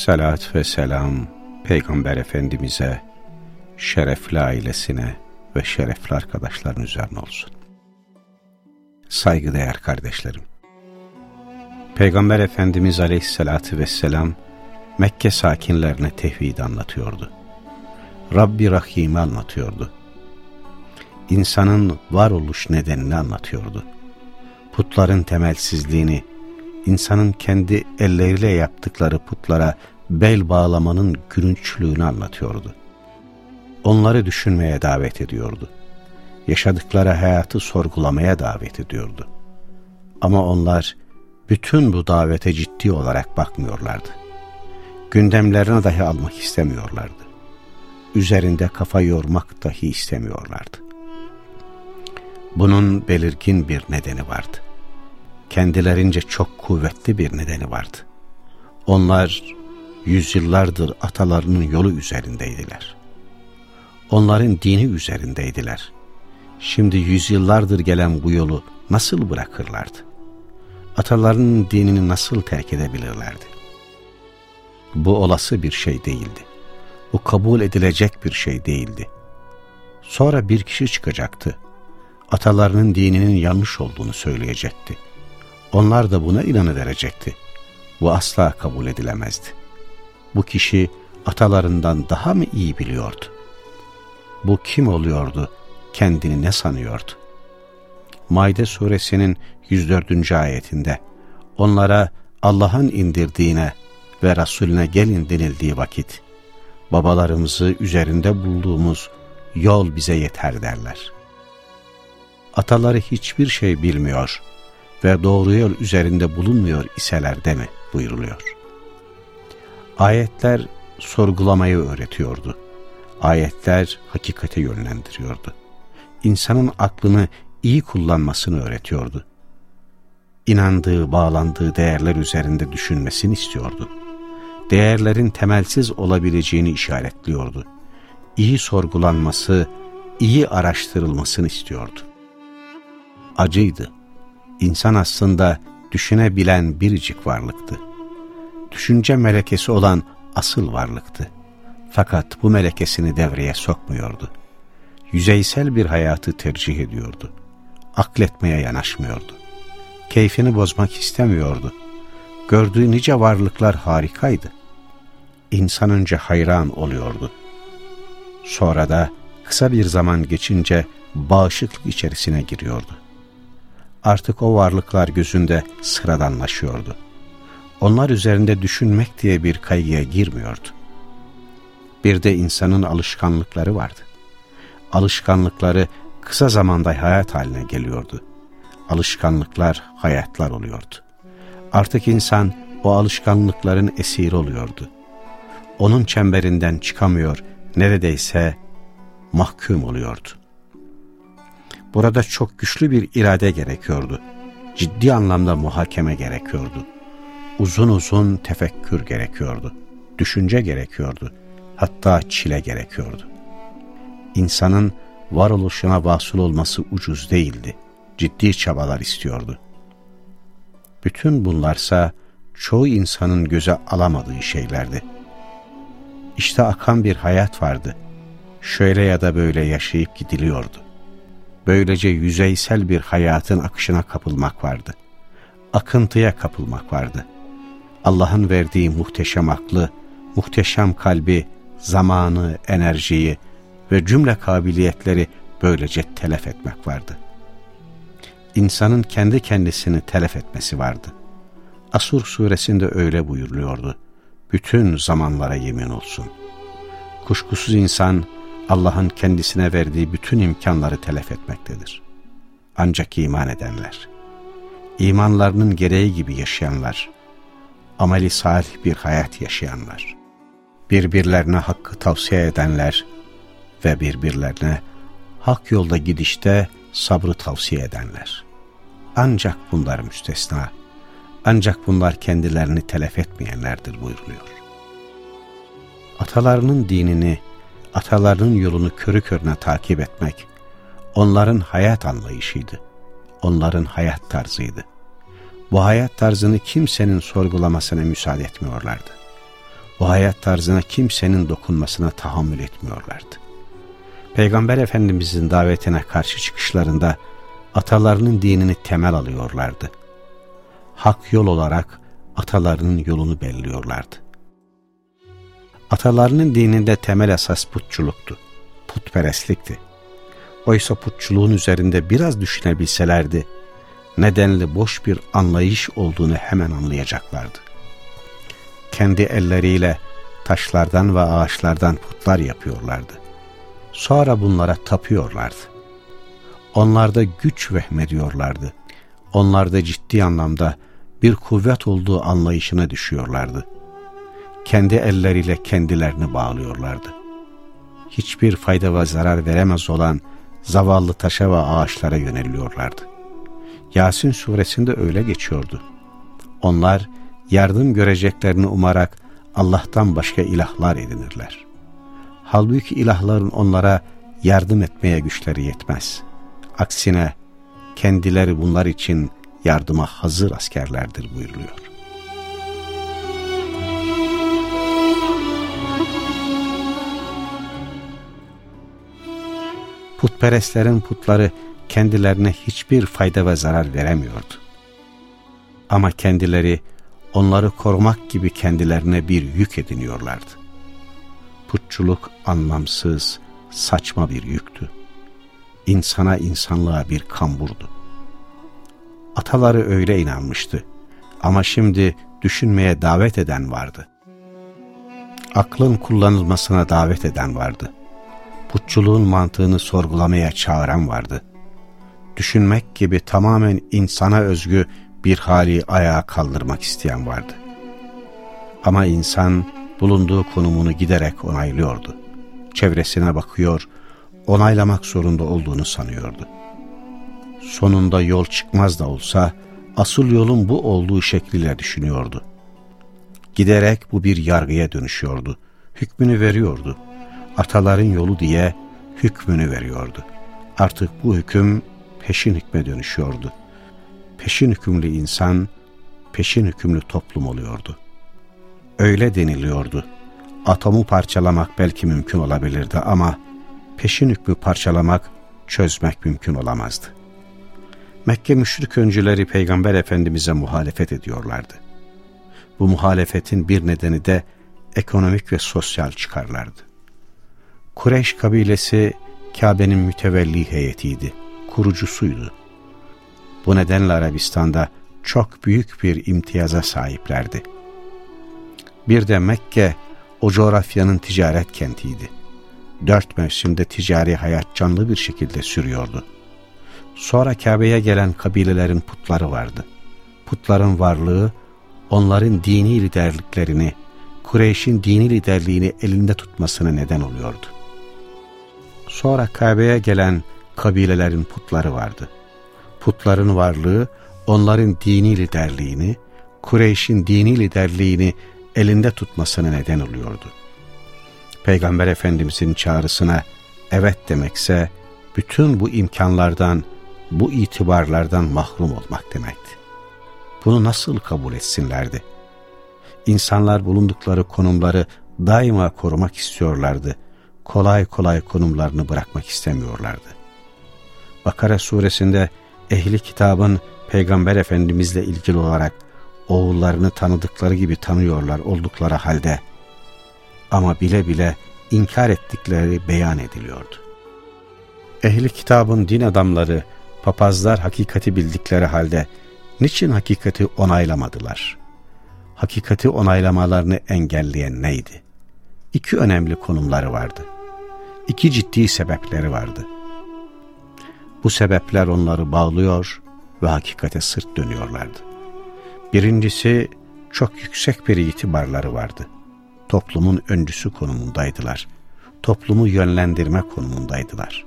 Salat ve selam Peygamber Efendimiz'e, şerefli ailesine ve şerefli arkadaşların üzerine olsun. Saygıdeğer kardeşlerim. Peygamber Efendimiz Aleyhisselatü Vesselam Mekke sakinlerine tevhid anlatıyordu. Rabbi Rahim'i anlatıyordu. İnsanın varoluş nedenini anlatıyordu. Putların temelsizliğini, insanın kendi elleriyle yaptıkları putlara bel bağlamanın gülünçlüğünü anlatıyordu. Onları düşünmeye davet ediyordu. Yaşadıkları hayatı sorgulamaya davet ediyordu. Ama onlar bütün bu davete ciddi olarak bakmıyorlardı. Gündemlerine dahi almak istemiyorlardı. Üzerinde kafa yormak dahi istemiyorlardı. Bunun belirgin bir nedeni vardı kendilerince çok kuvvetli bir nedeni vardı. Onlar yüzyıllardır atalarının yolu üzerindeydiler. Onların dini üzerindeydiler. Şimdi yüzyıllardır gelen bu yolu nasıl bırakırlardı? Atalarının dinini nasıl terk edebilirlerdi? Bu olası bir şey değildi. Bu kabul edilecek bir şey değildi. Sonra bir kişi çıkacaktı. Atalarının dininin yanlış olduğunu söyleyecekti onlar da buna inanıverecekti. Bu asla kabul edilemezdi. Bu kişi atalarından daha mı iyi biliyordu? Bu kim oluyordu? Kendini ne sanıyordu? Maide suresinin 104. ayetinde onlara Allah'ın indirdiğine ve Resulüne gelin denildiği vakit babalarımızı üzerinde bulduğumuz yol bize yeter derler. Ataları hiçbir şey bilmiyor, ve doğru yol üzerinde bulunmuyor iseler de mi buyuruluyor. Ayetler sorgulamayı öğretiyordu. Ayetler hakikate yönlendiriyordu. İnsanın aklını iyi kullanmasını öğretiyordu. İnandığı, bağlandığı değerler üzerinde düşünmesini istiyordu. Değerlerin temelsiz olabileceğini işaretliyordu. İyi sorgulanması, iyi araştırılmasını istiyordu. Acıydı İnsan aslında düşünebilen biricik varlıktı. Düşünce melekesi olan asıl varlıktı. Fakat bu melekesini devreye sokmuyordu. Yüzeysel bir hayatı tercih ediyordu. Akletmeye yanaşmıyordu. Keyfini bozmak istemiyordu. Gördüğü nice varlıklar harikaydı. İnsanınca hayran oluyordu. Sonra da kısa bir zaman geçince bağışıklık içerisine giriyordu artık o varlıklar gözünde sıradanlaşıyordu. Onlar üzerinde düşünmek diye bir kaygıya girmiyordu. Bir de insanın alışkanlıkları vardı. Alışkanlıkları kısa zamanda hayat haline geliyordu. Alışkanlıklar hayatlar oluyordu. Artık insan o alışkanlıkların esiri oluyordu. Onun çemberinden çıkamıyor, neredeyse mahkum oluyordu. Burada çok güçlü bir irade gerekiyordu. Ciddi anlamda muhakeme gerekiyordu. Uzun uzun tefekkür gerekiyordu. Düşünce gerekiyordu. Hatta çile gerekiyordu. İnsanın varoluşuna vasıl olması ucuz değildi. Ciddi çabalar istiyordu. Bütün bunlarsa çoğu insanın göze alamadığı şeylerdi. İşte akan bir hayat vardı. Şöyle ya da böyle yaşayıp gidiliyordu. Böylece yüzeysel bir hayatın akışına kapılmak vardı. Akıntıya kapılmak vardı. Allah'ın verdiği muhteşem aklı, muhteşem kalbi, zamanı, enerjiyi ve cümle kabiliyetleri böylece telef etmek vardı. İnsanın kendi kendisini telef etmesi vardı. Asur suresinde öyle buyuruluyordu. Bütün zamanlara yemin olsun. Kuşkusuz insan, Allah'ın kendisine verdiği bütün imkanları telef etmektedir. Ancak iman edenler, imanlarının gereği gibi yaşayanlar, ameli salih bir hayat yaşayanlar, birbirlerine hakkı tavsiye edenler ve birbirlerine hak yolda gidişte sabrı tavsiye edenler. Ancak bunlar müstesna, ancak bunlar kendilerini telef etmeyenlerdir buyuruluyor. Atalarının dinini, atalarının yolunu körü körüne takip etmek, onların hayat anlayışıydı. Onların hayat tarzıydı. Bu hayat tarzını kimsenin sorgulamasına müsaade etmiyorlardı. Bu hayat tarzına kimsenin dokunmasına tahammül etmiyorlardı. Peygamber Efendimizin davetine karşı çıkışlarında atalarının dinini temel alıyorlardı. Hak yol olarak atalarının yolunu belliyorlardı. Atalarının dininde temel esas putçuluktu, putperestlikti. Oysa putçuluğun üzerinde biraz düşünebilselerdi, nedenli boş bir anlayış olduğunu hemen anlayacaklardı. Kendi elleriyle taşlardan ve ağaçlardan putlar yapıyorlardı. Sonra bunlara tapıyorlardı. Onlarda güç vehmediyorlardı. Onlarda ciddi anlamda bir kuvvet olduğu anlayışına düşüyorlardı. Kendi elleriyle kendilerini bağlıyorlardı. Hiçbir fayda ve zarar veremez olan zavallı taşa ve ağaçlara yöneliyorlardı. Yasin suresinde öyle geçiyordu. Onlar yardım göreceklerini umarak Allah'tan başka ilahlar edinirler. Halbuki ilahların onlara yardım etmeye güçleri yetmez. Aksine kendileri bunlar için yardıma hazır askerlerdir buyuruluyor. Putperestlerin putları kendilerine hiçbir fayda ve zarar veremiyordu. Ama kendileri onları korumak gibi kendilerine bir yük ediniyorlardı. Putçuluk anlamsız, saçma bir yüktü. İnsana insanlığa bir kamburdu. Ataları öyle inanmıştı ama şimdi düşünmeye davet eden vardı. Aklın kullanılmasına davet eden vardı. Putçuluğun mantığını sorgulamaya çağıran vardı düşünmek gibi tamamen insana özgü bir hali ayağa kaldırmak isteyen vardı. Ama insan bulunduğu konumunu giderek onaylıyordu. Çevresine bakıyor, onaylamak zorunda olduğunu sanıyordu. Sonunda yol çıkmaz da olsa asıl yolun bu olduğu şekliyle düşünüyordu. Giderek bu bir yargıya dönüşüyordu. Hükmünü veriyordu. Ataların yolu diye hükmünü veriyordu. Artık bu hüküm peşin hükme dönüşüyordu. Peşin hükümlü insan, peşin hükümlü toplum oluyordu. Öyle deniliyordu. Atomu parçalamak belki mümkün olabilirdi ama peşin hükmü parçalamak, çözmek mümkün olamazdı. Mekke müşrik öncüleri Peygamber Efendimiz'e muhalefet ediyorlardı. Bu muhalefetin bir nedeni de ekonomik ve sosyal çıkarlardı. Kureyş kabilesi Kabe'nin mütevelli heyetiydi kurucusuydu. Bu nedenle Arabistan'da çok büyük bir imtiyaza sahiplerdi. Bir de Mekke o coğrafyanın ticaret kentiydi. Dört mevsimde ticari hayat canlı bir şekilde sürüyordu. Sonra Kabe'ye gelen kabilelerin putları vardı. Putların varlığı onların dini liderliklerini, Kureyş'in dini liderliğini elinde tutmasına neden oluyordu. Sonra Kabe'ye gelen kabilelerin putları vardı. Putların varlığı onların dini liderliğini, Kureyş'in dini liderliğini elinde tutmasına neden oluyordu. Peygamber Efendimizin çağrısına evet demekse bütün bu imkanlardan, bu itibarlardan mahrum olmak demekti. Bunu nasıl kabul etsinlerdi? İnsanlar bulundukları konumları daima korumak istiyorlardı. Kolay kolay konumlarını bırakmak istemiyorlardı. Bakara suresinde ehli kitabın Peygamber Efendimizle ilgili olarak oğullarını tanıdıkları gibi tanıyorlar oldukları halde ama bile bile inkar ettikleri beyan ediliyordu. Ehli kitabın din adamları, papazlar hakikati bildikleri halde niçin hakikati onaylamadılar? Hakikati onaylamalarını engelleyen neydi? İki önemli konumları vardı. İki ciddi sebepleri vardı. Bu sebepler onları bağlıyor ve hakikate sırt dönüyorlardı. Birincisi çok yüksek bir itibarları vardı. toplumun öncüsü konumundaydılar. Toplumu yönlendirme konumundaydılar.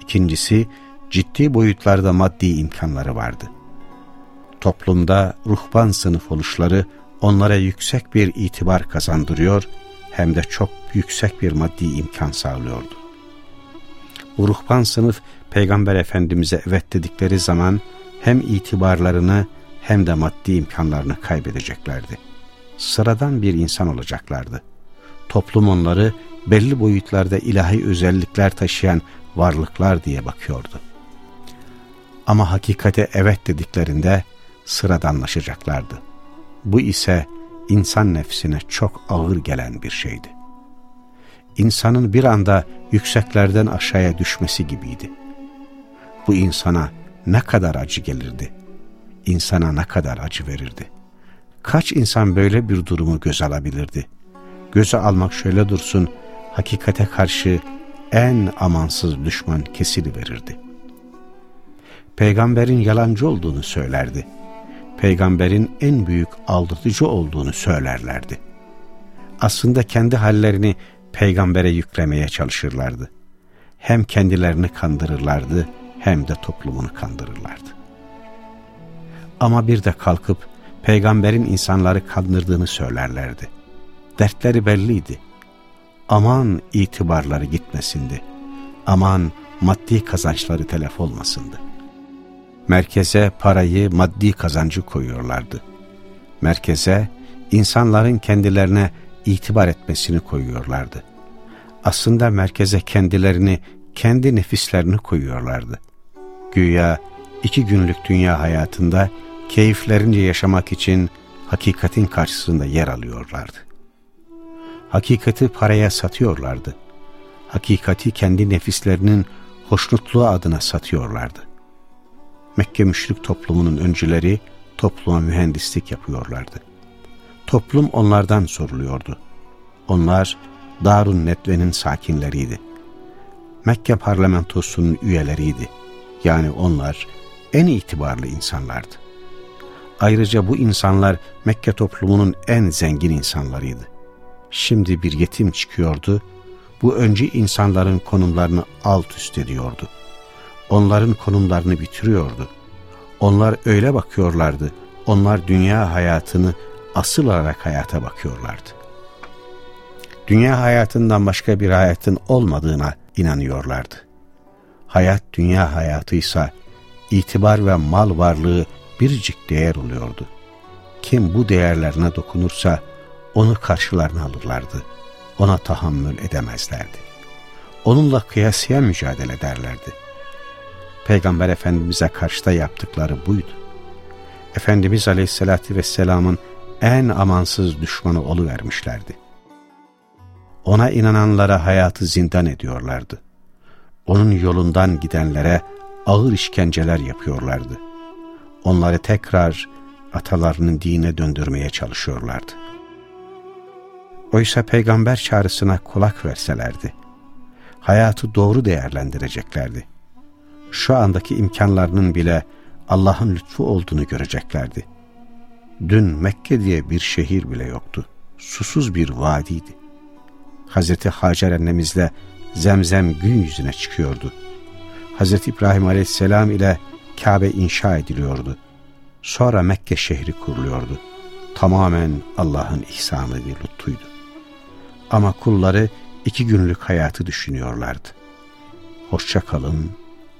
İkincisi, ciddi boyutlarda maddi imkanları vardı. Toplumda ruhban sınıf oluşları onlara yüksek bir itibar kazandırıyor, hem de çok yüksek bir maddi imkan sağlıyordu. Bu ruhban sınıf Peygamber Efendimiz'e evet dedikleri zaman hem itibarlarını hem de maddi imkanlarını kaybedeceklerdi. Sıradan bir insan olacaklardı. Toplum onları belli boyutlarda ilahi özellikler taşıyan varlıklar diye bakıyordu. Ama hakikate evet dediklerinde sıradanlaşacaklardı. Bu ise insan nefsine çok ağır gelen bir şeydi. İnsanın bir anda yükseklerden aşağıya düşmesi gibiydi. Bu insana ne kadar acı gelirdi, insana ne kadar acı verirdi. Kaç insan böyle bir durumu göz alabilirdi? Göze almak şöyle dursun, hakikate karşı en amansız düşman kesili verirdi. Peygamberin yalancı olduğunu söylerdi peygamberin en büyük aldatıcı olduğunu söylerlerdi. Aslında kendi hallerini peygambere yüklemeye çalışırlardı. Hem kendilerini kandırırlardı hem de toplumunu kandırırlardı. Ama bir de kalkıp peygamberin insanları kandırdığını söylerlerdi. Dertleri belliydi. Aman itibarları gitmesindi. Aman maddi kazançları telef olmasındı. Merkeze parayı, maddi kazancı koyuyorlardı. Merkeze insanların kendilerine itibar etmesini koyuyorlardı. Aslında merkeze kendilerini, kendi nefislerini koyuyorlardı. Güya iki günlük dünya hayatında keyiflerince yaşamak için hakikatin karşısında yer alıyorlardı. Hakikati paraya satıyorlardı. Hakikati kendi nefislerinin hoşnutluğu adına satıyorlardı. Mekke müşrik toplumunun öncüleri topluma mühendislik yapıyorlardı. Toplum onlardan soruluyordu. Onlar Darun Netve'nin sakinleriydi. Mekke parlamentosunun üyeleriydi. Yani onlar en itibarlı insanlardı. Ayrıca bu insanlar Mekke toplumunun en zengin insanlarıydı. Şimdi bir yetim çıkıyordu, bu öncü insanların konumlarını alt üst ediyordu onların konumlarını bitiriyordu. Onlar öyle bakıyorlardı. Onlar dünya hayatını asıl olarak hayata bakıyorlardı. Dünya hayatından başka bir hayatın olmadığına inanıyorlardı. Hayat dünya hayatıysa itibar ve mal varlığı biricik değer oluyordu. Kim bu değerlerine dokunursa onu karşılarına alırlardı. Ona tahammül edemezlerdi. Onunla kıyasıya mücadele ederlerdi. Peygamber Efendimiz'e karşı da yaptıkları buydu. Efendimiz Aleyhisselatü Vesselam'ın en amansız düşmanı oluvermişlerdi. Ona inananlara hayatı zindan ediyorlardı. Onun yolundan gidenlere ağır işkenceler yapıyorlardı. Onları tekrar atalarının dine döndürmeye çalışıyorlardı. Oysa peygamber çağrısına kulak verselerdi, hayatı doğru değerlendireceklerdi şu andaki imkanlarının bile Allah'ın lütfu olduğunu göreceklerdi. Dün Mekke diye bir şehir bile yoktu. Susuz bir vadiydi. Hazreti Hacer annemizle zemzem gün yüzüne çıkıyordu. Hazreti İbrahim aleyhisselam ile Kabe inşa ediliyordu. Sonra Mekke şehri kuruluyordu. Tamamen Allah'ın ihsanı bir lütfuydu. Ama kulları iki günlük hayatı düşünüyorlardı. Hoşça kalın,